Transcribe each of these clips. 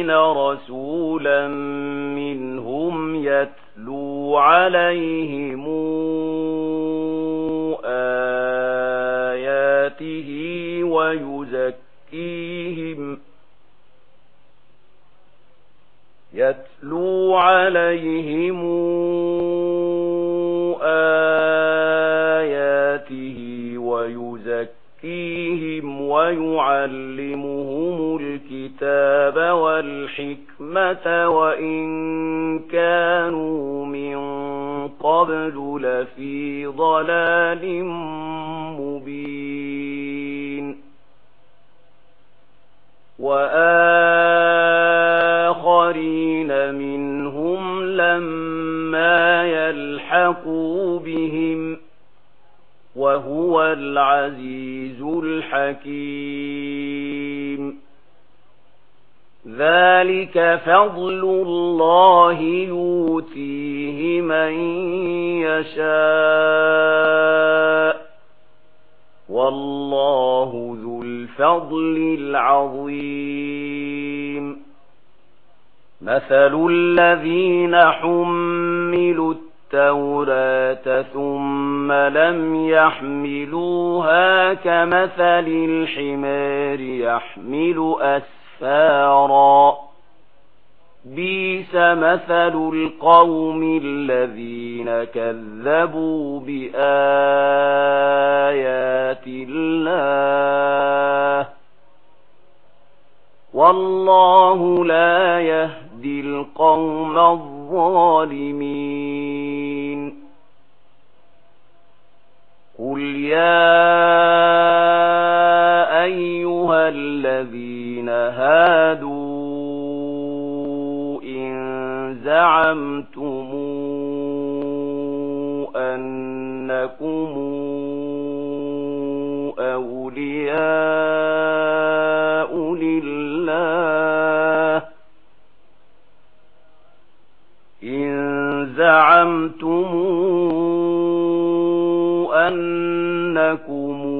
يَسْتَأْذِنَ رَسُولًا مِنْهُمْ يَتْلُو عَلَيْهِمْ آيَاتِهِ وَيُزَكِّيهِمْ يَتْلُو عَلَيْهِمْ آيَاتِهِ وَيُزَكِّيهِمْ وَيُعَلِّمُهُمْ الْكِتَابَ وَالْحِكْمَةَ وَإِن كَانُوا مِن قَبْلُ لَفِي ضَلَالٍ مُبِينٍ. وَآخَرِينَ مِنْهُمْ لَمَّا يَلْحَقُوا بِهِمْ وَهُوَ الْعَزِيزُ الْحَكِيمُ. ذلك فضل الله يؤتيه من يشاء والله ذو الفضل العظيم. مثل الذين حملوا التوراة ثم لم يحملوها كمثل الحمار يحمل أَسْفَارًا كفارا. بيس مثل القوم الذين كذبوا بآيات الله والله لا يهدي القوم الظالمين. قل يا زعمتم أنكم أولياء لله إن زعمتم أنكم أولياء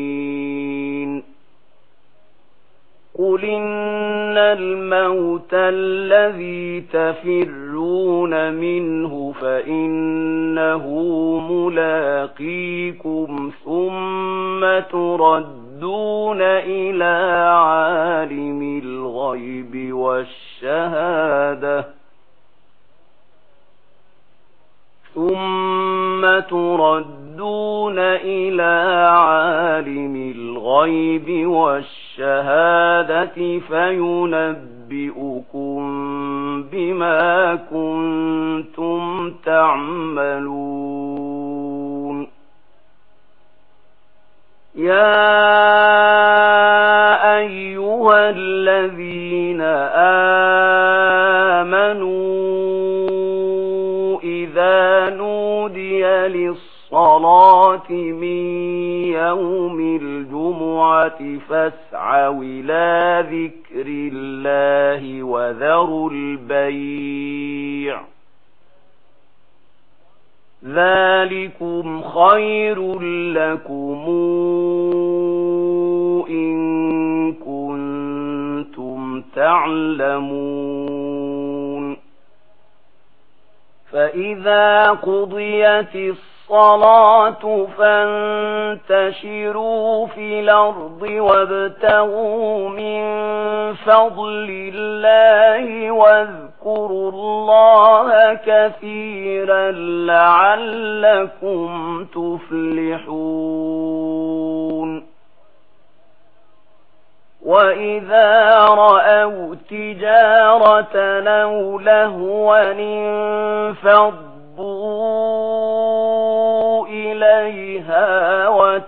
الظالمين قل إن الموت الذي تفرون منه فإنه ملاقيكم ثم تردون إلى عالم الغيب والشهادة ثم تردون إلى عالم الغيب والشهادة فينبئكم بما كنتم تعملون يا أيها الذين آمنوا إذا نودي للصلاة الصلاة من يوم الجمعة فاسعوا إلى ذكر الله وذروا البيع. ذلكم خير لكم إن كنتم تعلمون. فإذا قضيت الصلاة الصلاة فانتشروا في الأرض وابتغوا من فضل الله واذكروا الله كثيرا لعلكم تفلحون وَإِذَا رَأَوْا تِجَارَةً أَوْ لَهْوًا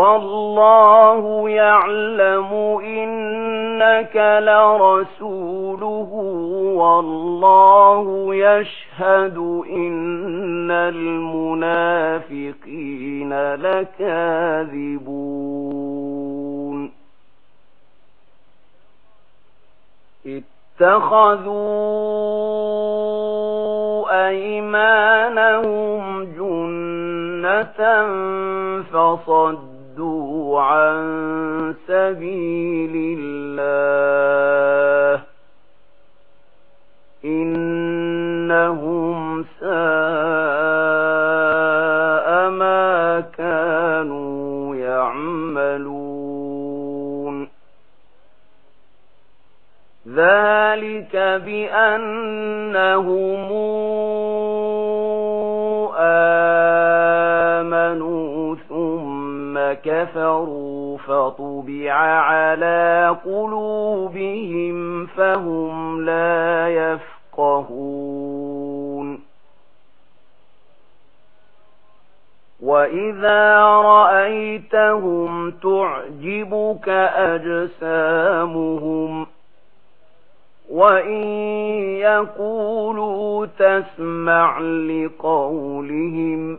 والله يعلم إنك لرسوله والله يشهد إن المنافقين لكاذبون. اتخذوا أيمانهم جنة فصد صدوا عن سبيل الله إنهم ساء ما كانوا يعملون ذلك بأنهم كفروا فطبع على قلوبهم فهم لا يفقهون. وإذا رأيتهم تعجبك أجسامهم وَإِن يَقُولُوا تَسْمَعْ لِقَوْلِهِمْ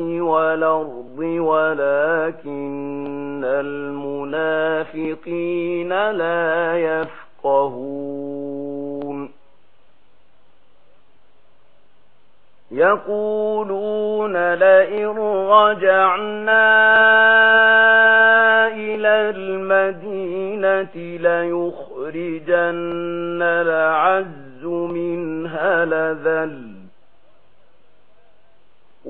والأرض ولكن المنافقين لا يفقهون. يقولون لئن رجعنا إلى المدينة ليخرجن العز منها لذل